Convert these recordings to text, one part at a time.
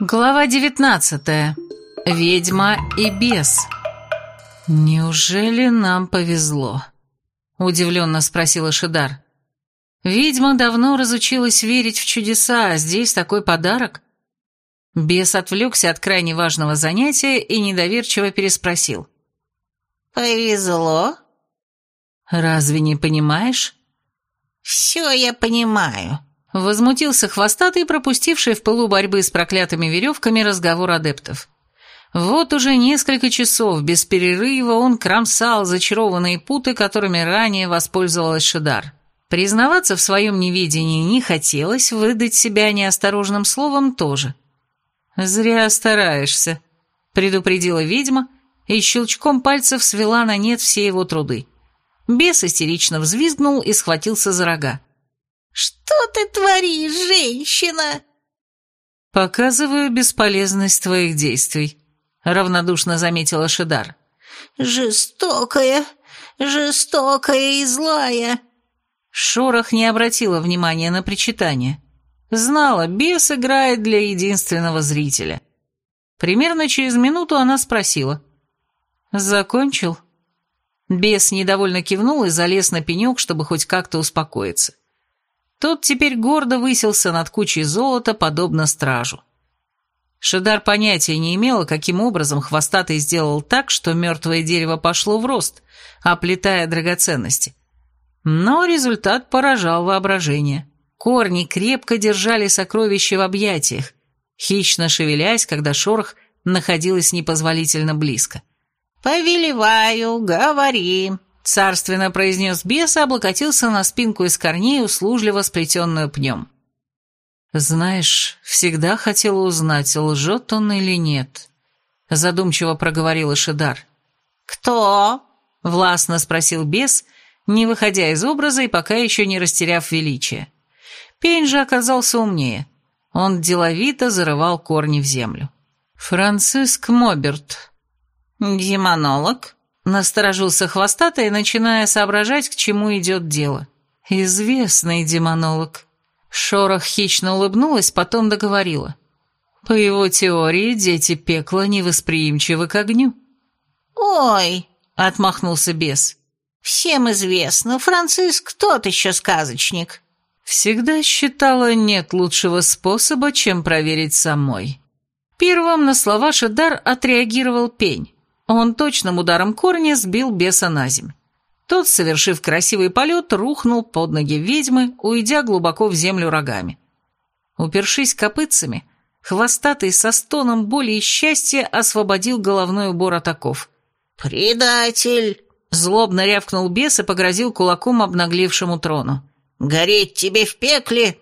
Глава девятнадцатая. Ведьма и бес. «Неужели нам повезло?» – удивленно спросила Шидар. «Ведьма давно разучилась верить в чудеса, а здесь такой подарок?» Бес отвлекся от крайне важного занятия и недоверчиво переспросил. «Повезло?» «Разве не понимаешь?» «Все я понимаю», Возмутился хвостатый, пропустивший в пылу борьбы с проклятыми веревками разговор адептов. Вот уже несколько часов без перерыва он кромсал зачарованные путы, которыми ранее воспользовалась Шидар. Признаваться в своем неведении не хотелось, выдать себя неосторожным словом тоже. «Зря стараешься», — предупредила ведьма, и щелчком пальцев свела на нет все его труды. Бес истерично взвизгнул и схватился за рога. «Что ты творишь, женщина?» «Показываю бесполезность твоих действий», — равнодушно заметила Шидар. «Жестокая, жестокая и злая». Шорох не обратила внимания на причитание. Знала, бес играет для единственного зрителя. Примерно через минуту она спросила. «Закончил?» Бес недовольно кивнул и залез на пенек, чтобы хоть как-то успокоиться. Тот теперь гордо высился над кучей золота, подобно стражу. Шидар понятия не имела, каким образом хвостатый сделал так, что мертвое дерево пошло в рост, оплетая драгоценности. Но результат поражал воображение. Корни крепко держали сокровища в объятиях, хищно шевелясь, когда шорох находилась непозволительно близко. «Повелеваю, говори», Царственно произнес бес и облокотился на спинку из корней, услужливо сплетенную пнем. «Знаешь, всегда хотела узнать, лжет он или нет», — задумчиво проговорила Шидар. «Кто?» — властно спросил бес, не выходя из образа и пока еще не растеряв величие. Пень же оказался умнее. Он деловито зарывал корни в землю. «Франциск Моберт». «Демонолог?» Насторожился хвостатый, начиная соображать, к чему идет дело. «Известный демонолог». Шорох хищно улыбнулась, потом договорила. «По его теории, дети пекла невосприимчивы к огню». «Ой!» — отмахнулся бес. «Всем известно, Франциск тот еще сказочник». Всегда считала, нет лучшего способа, чем проверить самой. Первым на слова Шедар отреагировал пень. Он точным ударом корня сбил беса на земь. Тот, совершив красивый полет, рухнул под ноги ведьмы, уйдя глубоко в землю рогами. Упершись копытцами, хвостатый со стоном боли и счастья освободил головной убор от оков. «Предатель!» — злобно рявкнул бес и погрозил кулаком обнаглевшему трону. «Гореть тебе в пекле!»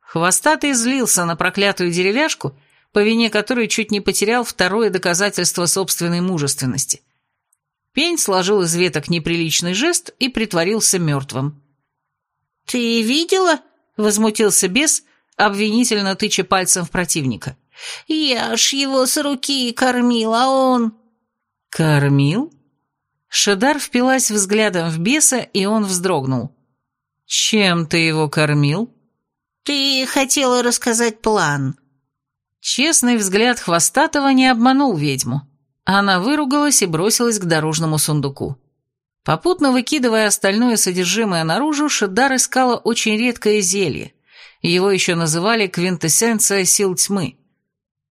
Хвостатый злился на проклятую деревяшку по вине которой чуть не потерял второе доказательство собственной мужественности. Пень сложил из веток неприличный жест и притворился мертвым. «Ты видела?» — возмутился бес, обвинительно тыча пальцем в противника. «Я ж его с руки кормил, а он...» «Кормил?» Шедар впилась взглядом в беса, и он вздрогнул. «Чем ты его кормил?» «Ты хотела рассказать план», Честный взгляд Хвостатого не обманул ведьму. Она выругалась и бросилась к дорожному сундуку. Попутно выкидывая остальное содержимое наружу, Шедар искала очень редкое зелье. Его еще называли квинтэссенция сил тьмы.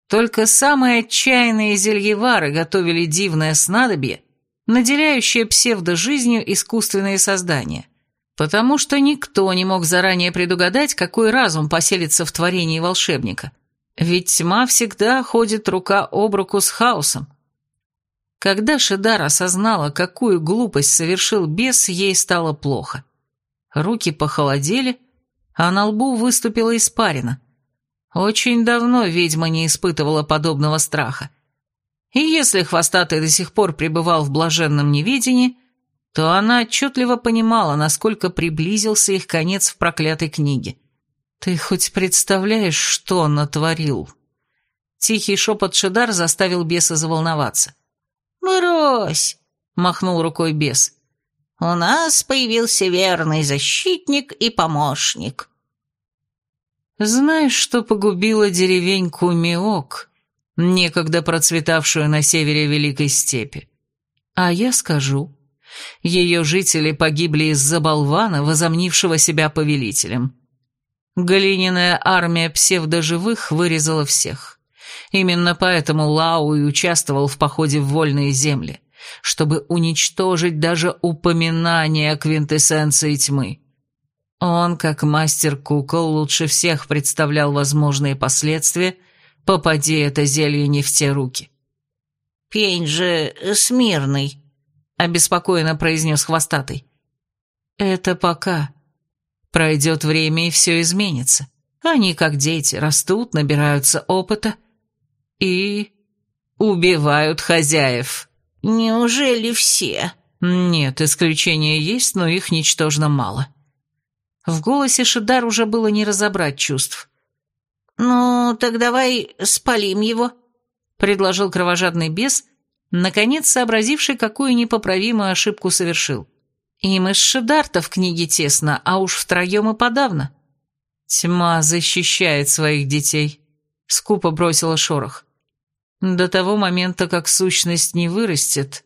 Только самые отчаянные зельевары готовили дивное снадобье, наделяющее псевдожизнью искусственные создания. Потому что никто не мог заранее предугадать, какой разум поселится в творении волшебника – ведь тьма всегда ходит рука об руку с хаосом. Когда Шидар осознала, какую глупость совершил бес, ей стало плохо. Руки похолодели, а на лбу выступила испарина. Очень давно ведьма не испытывала подобного страха. И если хвостатый до сих пор пребывал в блаженном неведении, то она отчетливо понимала, насколько приблизился их конец в проклятой книге. «Ты хоть представляешь, что натворил?» Тихий шепот Шидар заставил беса заволноваться. «Брось!» — махнул рукой бес. «У нас появился верный защитник и помощник». Знаешь, что погубило деревеньку Миок, некогда процветавшую на севере Великой Степи? А я скажу. Ее жители погибли из-за болвана, возомнившего себя повелителем. Глиняная армия псевдоживых вырезала всех. Именно поэтому Лау и участвовал в походе в вольные земли, чтобы уничтожить даже упоминание о квинтэссенции тьмы. Он, как мастер кукол, лучше всех представлял возможные последствия, попади это зелье не в те руки. «Пень же смирный», — обеспокоенно произнес хвостатый. «Это пока. Пройдет время, и все изменится. Они, как дети, растут, набираются опыта и... убивают хозяев». «Неужели все?» «Нет, исключения есть, но их ничтожно мало». В голосе Шидар уже было не разобрать чувств. «Ну, так давай спалим его», — предложил кровожадный бес, наконец сообразивший, какую непоправимую ошибку совершил. Им из Шидарта в книге тесно, а уж втроем и подавно. «Тьма защищает своих детей», — скупо бросила шорох. «До того момента, как сущность не вырастет,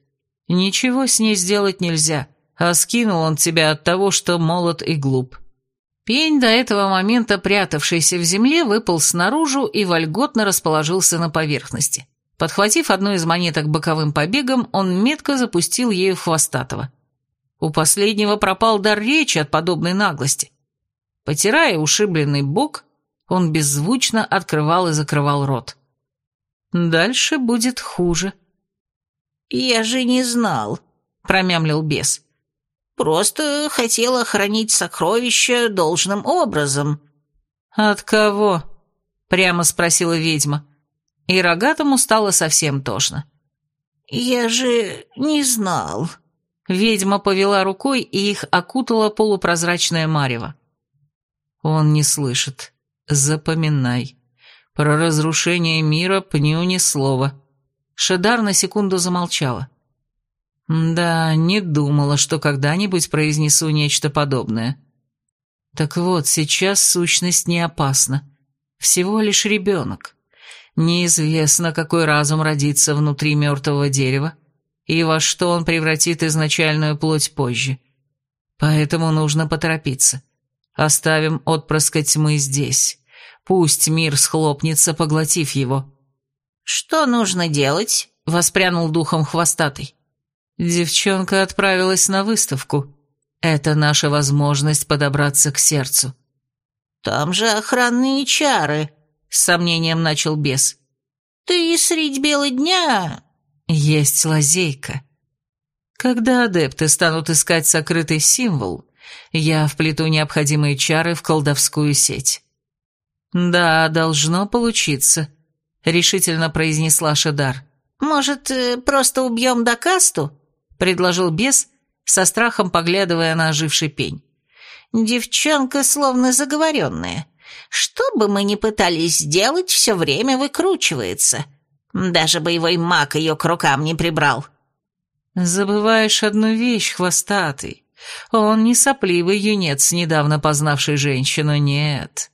ничего с ней сделать нельзя, а скинул он тебя от того, что молод и глуп». Пень, до этого момента прятавшийся в земле, выпал снаружи и вольготно расположился на поверхности. Подхватив одну из монеток боковым побегом, он метко запустил ею хвостатого. У последнего пропал дар речи от подобной наглости. Потирая ушибленный бок, он беззвучно открывал и закрывал рот. Дальше будет хуже. «Я же не знал», — промямлил бес. Просто хотела хранить сокровища должным образом». «От кого?» — прямо спросила ведьма. И рогатому стало совсем тошно. «Я же не знал». Ведьма повела рукой, и их окутала полупрозрачное марево. «Он не слышит. Запоминай. Про разрушение мира пню ни слова». Шедар на секунду замолчала. Да, не думала, что когда-нибудь произнесу нечто подобное. Так вот, сейчас сущность не опасна. Всего лишь ребенок. Неизвестно, какой разум родится внутри мертвого дерева, и во что он превратит изначальную плоть позже. Поэтому нужно поторопиться. Оставим отпрыска тьмы здесь. Пусть мир схлопнется, поглотив его. «Что нужно делать?» — воспрянул духом хвостатый. Девчонка отправилась на выставку. Это наша возможность подобраться к сердцу. Там же охранные чары, с сомнением начал бес. Ты средь бела дня... Есть лазейка. Когда адепты станут искать сокрытый символ, я вплету необходимые чары в колдовскую сеть. Да, должно получиться, решительно произнесла Шедар. Может, э, просто убьем Дакасту? — предложил бес, со страхом поглядывая на оживший пень. «Девчонка словно заговоренная. Что бы мы ни пытались сделать, все время выкручивается. Даже боевой маг ее к рукам не прибрал». «Забываешь одну вещь, хвостатый. Он не сопливый юнец, недавно познавший женщину, нет.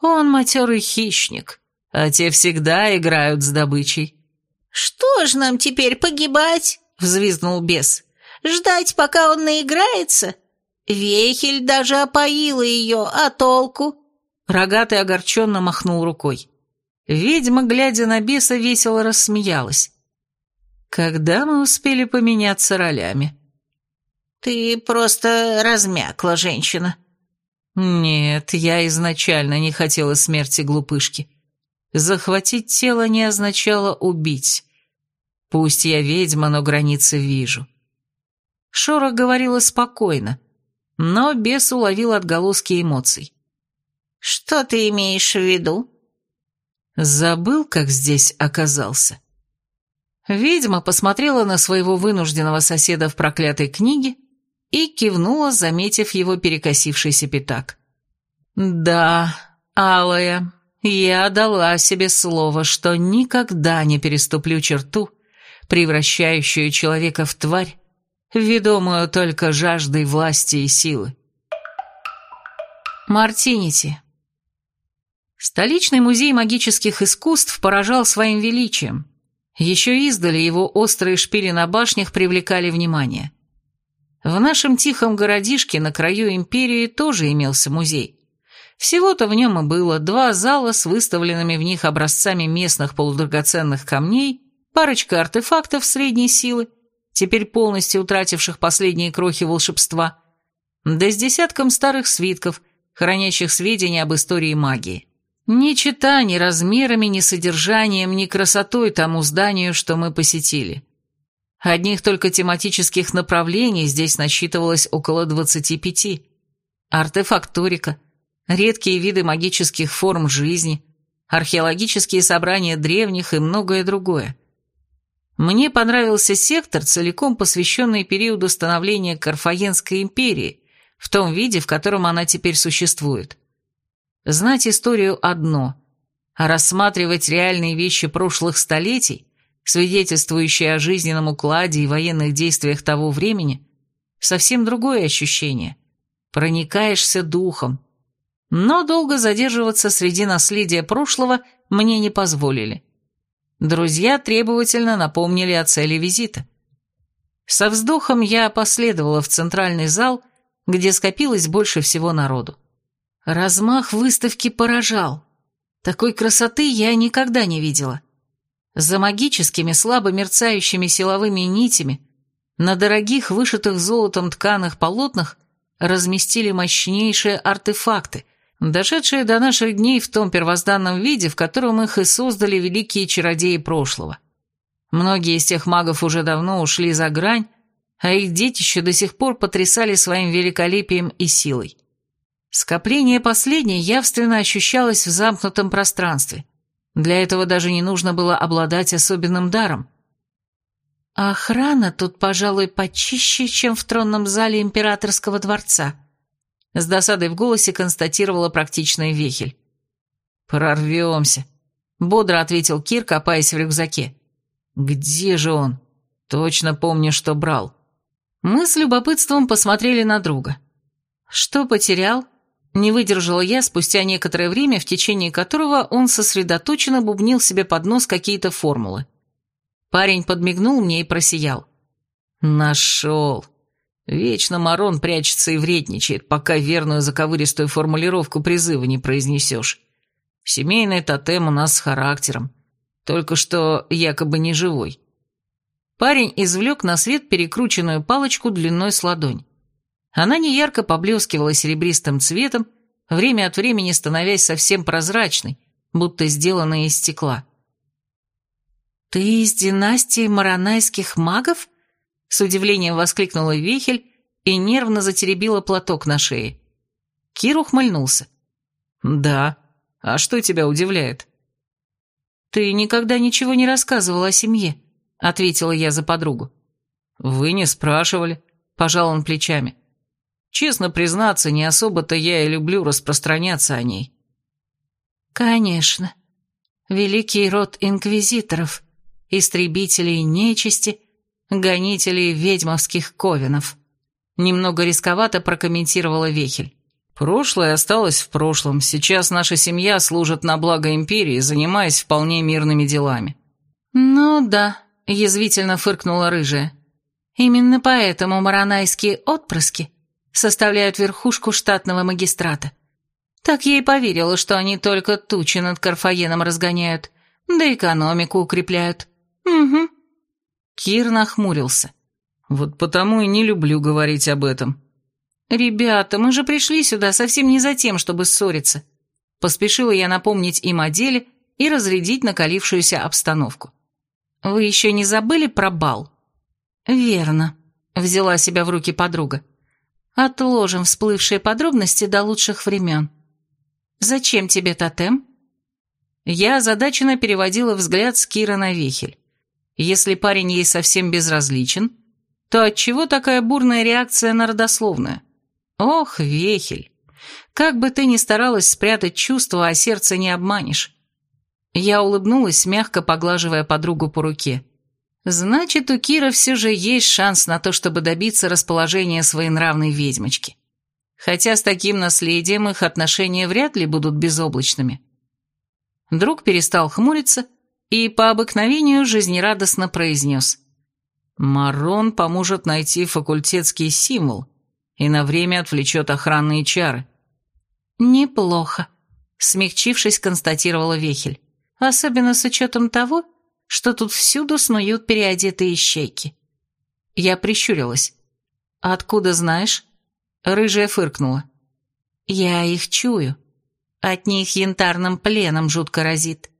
Он матерый хищник, а те всегда играют с добычей». «Что ж нам теперь погибать?» взвизгнул бес. «Ждать, пока он наиграется? Вехель даже опоила ее, а толку?» Рогатый огорченно махнул рукой. Ведьма, глядя на беса, весело рассмеялась. «Когда мы успели поменяться ролями?» «Ты просто размякла, женщина». «Нет, я изначально не хотела смерти глупышки. Захватить тело не означало убить. Пусть я ведьма, но границы вижу. Шора говорила спокойно, но бес уловил отголоски эмоций. «Что ты имеешь в виду?» Забыл, как здесь оказался. Ведьма посмотрела на своего вынужденного соседа в проклятой книге и кивнула, заметив его перекосившийся пятак. «Да, Алая, я дала себе слово, что никогда не переступлю черту, превращающую человека в тварь, ведомую только жаждой власти и силы. Мартинити. Столичный музей магических искусств поражал своим величием. Еще издали его острые шпили на башнях привлекали внимание. В нашем тихом городишке на краю империи тоже имелся музей. Всего-то в нем и было два зала с выставленными в них образцами местных полудрагоценных камней, парочка артефактов средней силы, теперь полностью утративших последние крохи волшебства, да с десятком старых свитков, хранящих сведения об истории магии. Ни чита, ни размерами, ни содержанием, ни красотой тому зданию, что мы посетили. Одних только тематических направлений здесь насчитывалось около 25. Артефакторика, редкие виды магических форм жизни, археологические собрания древних и многое другое. Мне понравился сектор, целиком посвященный периоду становления Карфагенской империи, в том виде, в котором она теперь существует. Знать историю одно, а рассматривать реальные вещи прошлых столетий, свидетельствующие о жизненном укладе и военных действиях того времени, совсем другое ощущение. Проникаешься духом. Но долго задерживаться среди наследия прошлого мне не позволили. Друзья требовательно напомнили о цели визита. Со вздохом я последовала в центральный зал, где скопилось больше всего народу. Размах выставки поражал. Такой красоты я никогда не видела. За магическими слабо мерцающими силовыми нитями на дорогих вышитых золотом тканых полотнах разместили мощнейшие артефакты, дошедшие до наших дней в том первозданном виде, в котором их и создали великие чародеи прошлого. Многие из тех магов уже давно ушли за грань, а их детище до сих пор потрясали своим великолепием и силой. Скопление последней явственно ощущалось в замкнутом пространстве. Для этого даже не нужно было обладать особенным даром. охрана тут, пожалуй, почище, чем в тронном зале императорского дворца. С досадой в голосе констатировала практичная Вехель. «Прорвемся», — бодро ответил Кир, копаясь в рюкзаке. «Где же он? Точно помню, что брал». Мы с любопытством посмотрели на друга. «Что потерял?» Не выдержала я спустя некоторое время, в течение которого он сосредоточенно бубнил себе под нос какие-то формулы. Парень подмигнул мне и просиял. «Нашел!» Вечно Марон прячется и вредничает, пока верную заковыристую формулировку призыва не произнесешь. Семейный тотем у нас с характером. Только что якобы не живой. Парень извлек на свет перекрученную палочку длиной с ладонь. Она неярко поблескивала серебристым цветом, время от времени становясь совсем прозрачной, будто сделанной из стекла. «Ты из династии маранайских магов?» С удивлением воскликнула Вихель и нервно затеребила платок на шее. Кир ухмыльнулся. «Да. А что тебя удивляет?» «Ты никогда ничего не рассказывал о семье», — ответила я за подругу. «Вы не спрашивали», — пожал он плечами. Честно признаться, не особо-то я и люблю распространяться о ней. Конечно. Великий род инквизиторов, истребителей нечисти, гонителей ведьмовских ковенов. Немного рисковато прокомментировала Вехель. Прошлое осталось в прошлом. Сейчас наша семья служит на благо империи, занимаясь вполне мирными делами. Ну да, язвительно фыркнула рыжая. Именно поэтому маранайские отпрыски составляют верхушку штатного магистрата. Так я и поверила, что они только тучи над Карфаеном разгоняют, да экономику укрепляют. Угу. Кир нахмурился. Вот потому и не люблю говорить об этом. Ребята, мы же пришли сюда совсем не за тем, чтобы ссориться. Поспешила я напомнить им о деле и разрядить накалившуюся обстановку. Вы еще не забыли про бал? Верно, взяла себя в руки подруга. Отложим всплывшие подробности до лучших времен. Зачем тебе тотем? Я озадаченно переводила взгляд с Кира на Вихель. Если парень ей совсем безразличен, то отчего такая бурная реакция на родословную? Ох, Вехель, как бы ты ни старалась спрятать чувства, а сердце не обманешь. Я улыбнулась, мягко поглаживая подругу по руке. Значит, у Кира все же есть шанс на то, чтобы добиться расположения своей нравной ведьмочки. Хотя с таким наследием их отношения вряд ли будут безоблачными. Друг перестал хмуриться и по обыкновению жизнерадостно произнес. «Марон поможет найти факультетский символ и на время отвлечет охранные чары». «Неплохо», — смягчившись, констатировала Вехель. «Особенно с учетом того, что тут всюду снуют переодетые щейки». Я прищурилась. «Откуда знаешь?» Рыжая фыркнула. «Я их чую. От них янтарным пленом жутко разит.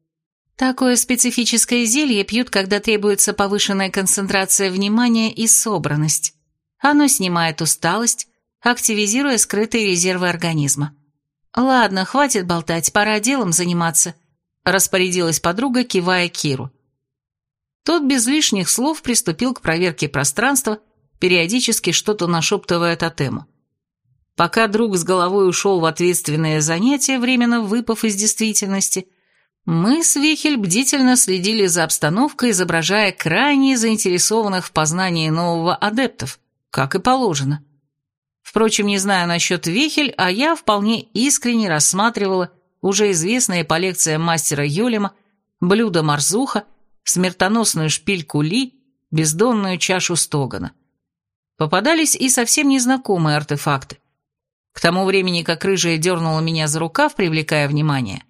Такое специфическое зелье пьют, когда требуется повышенная концентрация внимания и собранность. Оно снимает усталость, активизируя скрытые резервы организма. «Ладно, хватит болтать, пора делом заниматься», – распорядилась подруга, кивая Киру. Тот без лишних слов приступил к проверке пространства, периодически что-то нашептывая тотему. Пока друг с головой ушел в ответственное занятие, временно выпав из действительности, мы с Вихель бдительно следили за обстановкой, изображая крайне заинтересованных в познании нового адептов, как и положено. Впрочем, не знаю насчет Вихель, а я вполне искренне рассматривала уже известные по лекциям мастера Йолема блюдо марзуха, смертоносную шпильку Ли, бездонную чашу Стогана. Попадались и совсем незнакомые артефакты. К тому времени, как рыжая дернула меня за рукав, привлекая внимание,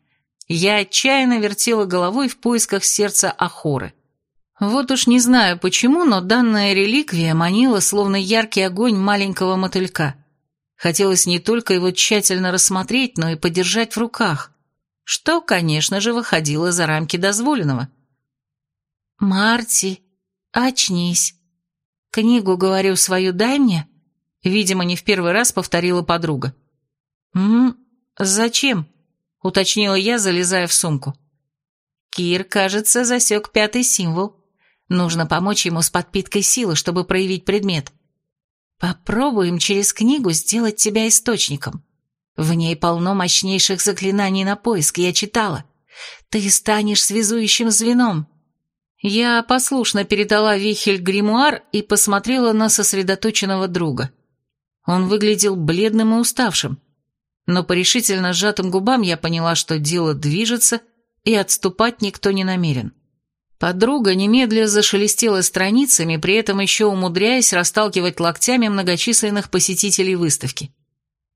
я отчаянно вертела головой в поисках сердца Ахоры. Вот уж не знаю почему, но данная реликвия манила, словно яркий огонь маленького мотылька. Хотелось не только его тщательно рассмотреть, но и подержать в руках, что, конечно же, выходило за рамки дозволенного. «Марти, очнись. Книгу, говорю, свою дай мне», Видимо, не в первый раз повторила подруга. «М? Зачем?» — уточнила я, залезая в сумку. Кир, кажется, засек пятый символ. Нужно помочь ему с подпиткой силы, чтобы проявить предмет. Попробуем через книгу сделать тебя источником. В ней полно мощнейших заклинаний на поиск, я читала. Ты станешь связующим звеном. Я послушно передала Вихель гримуар и посмотрела на сосредоточенного друга. Он выглядел бледным и уставшим, но по решительно сжатым губам я поняла, что дело движется, и отступать никто не намерен. Подруга немедля зашелестела страницами, при этом еще умудряясь расталкивать локтями многочисленных посетителей выставки.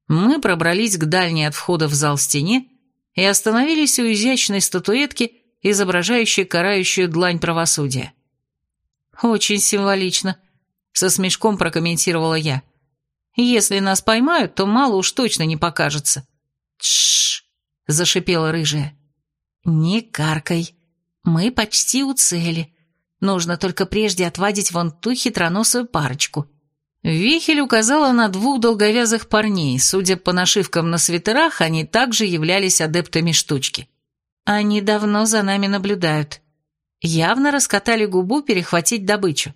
Мы пробрались к дальней от входа в зал стене и остановились у изящной статуэтки, изображающей карающую длань правосудия. «Очень символично», — со смешком прокомментировала я. — если нас поймают, то мало уж точно не покажется. Тш! зашипела рыжая. Не каркай. Мы почти у цели. Нужно только прежде отвадить вон ту хитроносую парочку. Вихель указала на двух долговязых парней. Судя по нашивкам на свитерах, они также являлись адептами штучки. Они давно за нами наблюдают. Явно раскатали губу перехватить добычу.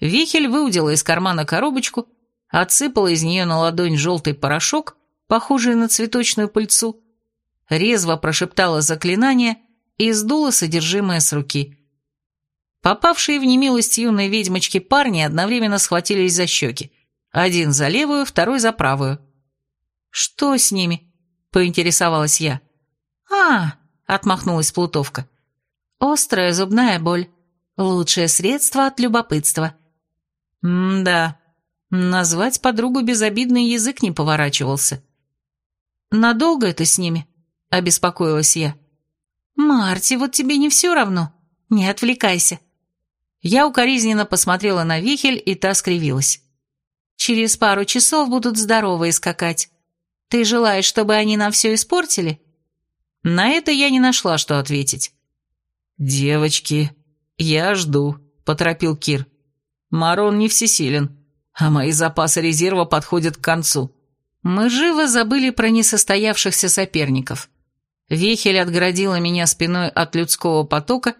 Вихель выудила из кармана коробочку отсыпала из нее на ладонь желтый порошок, похожий на цветочную пыльцу, резво прошептала заклинание и сдула содержимое с руки. Попавшие в немилость юной ведьмочки парни одновременно схватились за щеки. Один за левую, второй за правую. «Что с ними?» — поинтересовалась я. «А!» — отмахнулась Плутовка. «Острая зубная боль. Лучшее средство от любопытства». «М-да», Назвать подругу безобидный язык не поворачивался. «Надолго это с ними?» – обеспокоилась я. «Марти, вот тебе не все равно. Не отвлекайся». Я укоризненно посмотрела на Вихель, и та скривилась. «Через пару часов будут здоровые скакать. Ты желаешь, чтобы они нам все испортили?» На это я не нашла, что ответить. «Девочки, я жду», — поторопил Кир. «Марон не всесилен а мои запасы резерва подходят к концу. Мы живо забыли про несостоявшихся соперников. Вехель отгородила меня спиной от людского потока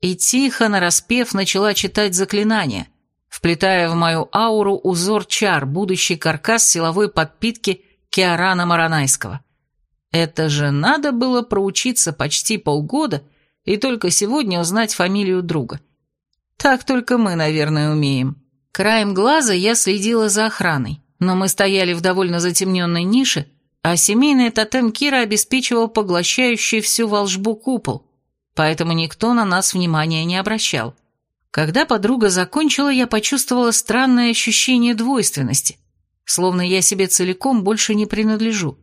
и тихо, нараспев, начала читать заклинания, вплетая в мою ауру узор чар, будущий каркас силовой подпитки Киарана Маранайского. Это же надо было проучиться почти полгода и только сегодня узнать фамилию друга. Так только мы, наверное, умеем. Краем глаза я следила за охраной, но мы стояли в довольно затемненной нише, а семейный тотем Кира обеспечивал поглощающий всю волжбу купол, поэтому никто на нас внимания не обращал. Когда подруга закончила, я почувствовала странное ощущение двойственности, словно я себе целиком больше не принадлежу.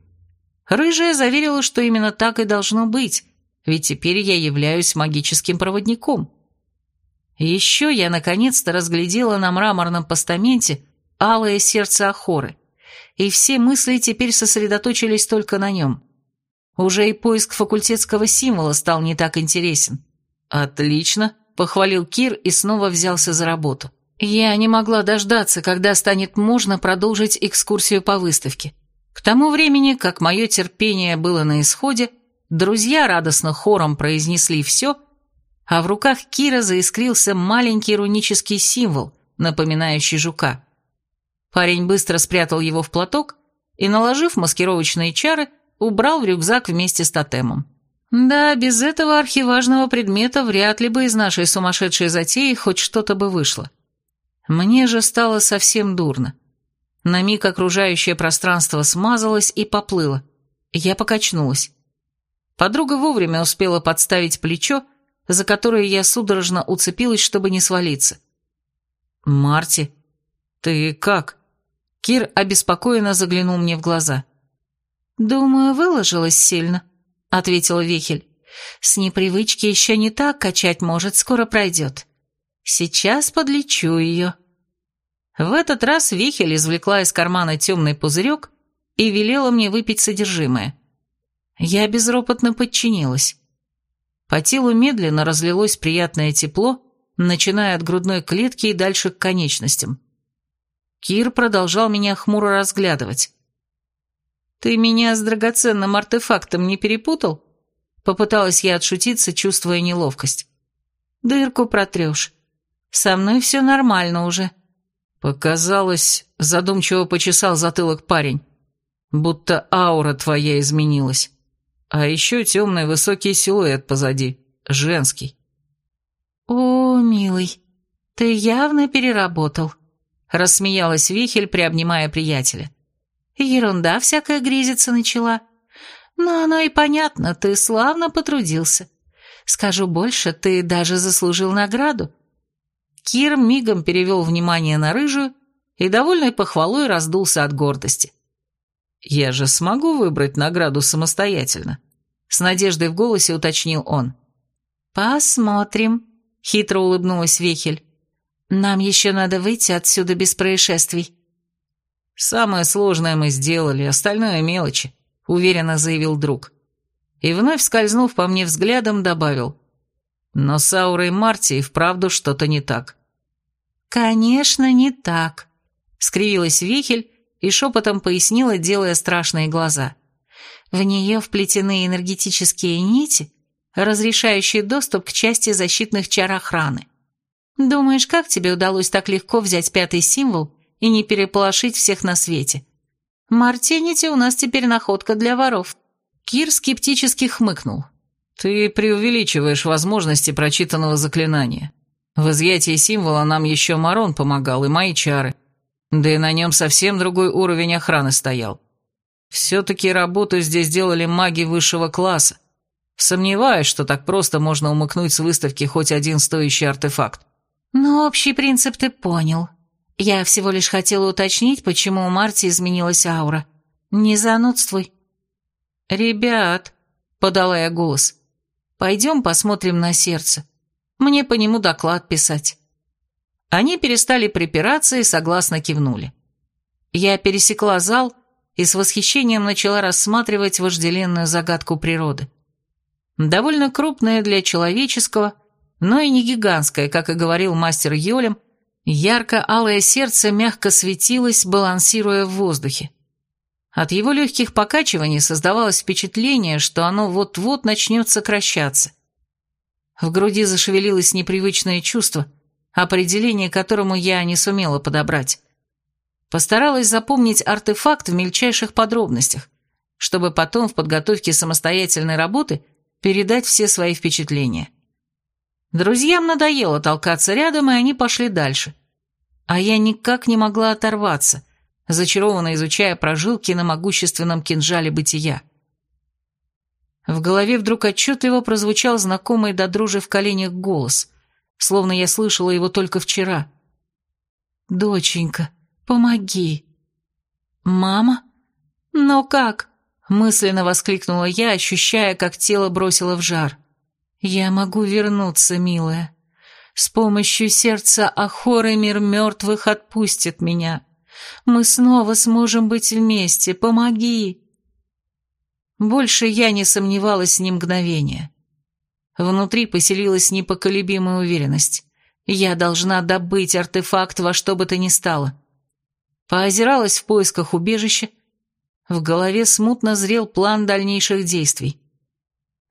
Рыжая заверила, что именно так и должно быть, ведь теперь я являюсь магическим проводником. Еще я наконец-то разглядела на мраморном постаменте алое сердце Ахоры, и все мысли теперь сосредоточились только на нем. Уже и поиск факультетского символа стал не так интересен. «Отлично», — похвалил Кир и снова взялся за работу. Я не могла дождаться, когда станет можно продолжить экскурсию по выставке. К тому времени, как мое терпение было на исходе, друзья радостно хором произнесли все, а в руках Кира заискрился маленький рунический символ, напоминающий жука. Парень быстро спрятал его в платок и, наложив маскировочные чары, убрал в рюкзак вместе с тотемом. Да, без этого архиважного предмета вряд ли бы из нашей сумасшедшей затеи хоть что-то бы вышло. Мне же стало совсем дурно. На миг окружающее пространство смазалось и поплыло. Я покачнулась. Подруга вовремя успела подставить плечо, за которое я судорожно уцепилась, чтобы не свалиться. «Марти, ты как?» Кир обеспокоенно заглянул мне в глаза. «Думаю, выложилась сильно», — ответила Вихель. «С непривычки еще не так качать может, скоро пройдет. Сейчас подлечу ее». В этот раз Вихель извлекла из кармана темный пузырек и велела мне выпить содержимое. Я безропотно подчинилась. По телу медленно разлилось приятное тепло, начиная от грудной клетки и дальше к конечностям. Кир продолжал меня хмуро разглядывать. «Ты меня с драгоценным артефактом не перепутал?» Попыталась я отшутиться, чувствуя неловкость. «Дырку протрешь. Со мной все нормально уже». «Показалось», — задумчиво почесал затылок парень, «будто аура твоя изменилась. А еще темный высокий силуэт позади, женский». «О, милый, ты явно переработал», — рассмеялась Вихель, приобнимая приятеля. «Ерунда всякая грезиться начала. Но оно и понятно, ты славно потрудился. Скажу больше, ты даже заслужил награду. Кир мигом перевел внимание на рыжую и, довольной похвалой, раздулся от гордости. «Я же смогу выбрать награду самостоятельно», — с надеждой в голосе уточнил он. «Посмотрим», — хитро улыбнулась Вехель. «Нам еще надо выйти отсюда без происшествий». «Самое сложное мы сделали, остальное мелочи», — уверенно заявил друг. И вновь скользнув по мне взглядом, добавил. Но с Аурой Марти и вправду что-то не так. «Конечно, не так», — скривилась Вихель и шепотом пояснила, делая страшные глаза. «В нее вплетены энергетические нити, разрешающие доступ к части защитных чар охраны. Думаешь, как тебе удалось так легко взять пятый символ и не переполошить всех на свете? Мартинити у нас теперь находка для воров». Кир скептически хмыкнул. Ты преувеличиваешь возможности прочитанного заклинания. В изъятии символа нам еще Марон помогал и мои чары. Да и на нем совсем другой уровень охраны стоял. Все-таки работу здесь делали маги высшего класса. Сомневаюсь, что так просто можно умыкнуть с выставки хоть один стоящий артефакт. Но общий принцип ты понял. Я всего лишь хотела уточнить, почему у Марти изменилась аура. Не занудствуй. «Ребят», — подала я голос, — Пойдем посмотрим на сердце. Мне по нему доклад писать». Они перестали припираться и согласно кивнули. Я пересекла зал и с восхищением начала рассматривать вожделенную загадку природы. Довольно крупная для человеческого, но и не гигантская, как и говорил мастер Йолем, ярко-алое сердце мягко светилось, балансируя в воздухе. От его легких покачиваний создавалось впечатление, что оно вот-вот начнет сокращаться. В груди зашевелилось непривычное чувство, определение которому я не сумела подобрать. Постаралась запомнить артефакт в мельчайших подробностях, чтобы потом в подготовке самостоятельной работы передать все свои впечатления. Друзьям надоело толкаться рядом, и они пошли дальше. А я никак не могла оторваться – зачарованно изучая прожилки на могущественном кинжале бытия. В голове вдруг отчетливо прозвучал знакомый до дрожи в коленях голос, словно я слышала его только вчера. «Доченька, помоги!» «Мама? Но как?» — мысленно воскликнула я, ощущая, как тело бросило в жар. «Я могу вернуться, милая. С помощью сердца Ахоры мир мертвых отпустит меня. Мы снова сможем быть вместе. Помоги!» Больше я не сомневалась ни мгновения. Внутри поселилась непоколебимая уверенность. Я должна добыть артефакт во что бы то ни стало. Поозиралась в поисках убежища. В голове смутно зрел план дальнейших действий.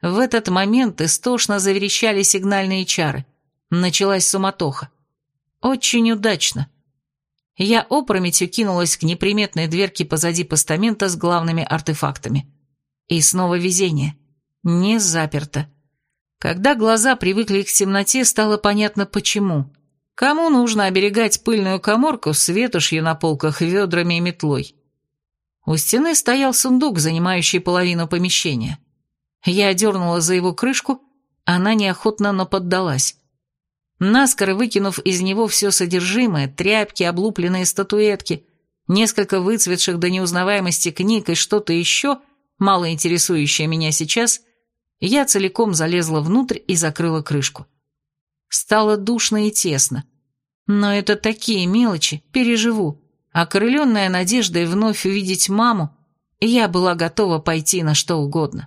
В этот момент истошно заверещали сигнальные чары. Началась суматоха. Очень удачно. Я опрометью кинулась к неприметной дверке позади постамента с главными артефактами. И снова везение. Не заперто. Когда глаза привыкли к темноте, стало понятно почему. Кому нужно оберегать пыльную коморку с ветошью на полках, ведрами и метлой? У стены стоял сундук, занимающий половину помещения. Я дернула за его крышку, она неохотно, но поддалась. Наскоро выкинув из него все содержимое, тряпки, облупленные статуэтки, несколько выцветших до неузнаваемости книг и что-то еще, мало интересующее меня сейчас, я целиком залезла внутрь и закрыла крышку. Стало душно и тесно. Но это такие мелочи, переживу. Окрыленная надеждой вновь увидеть маму, я была готова пойти на что угодно.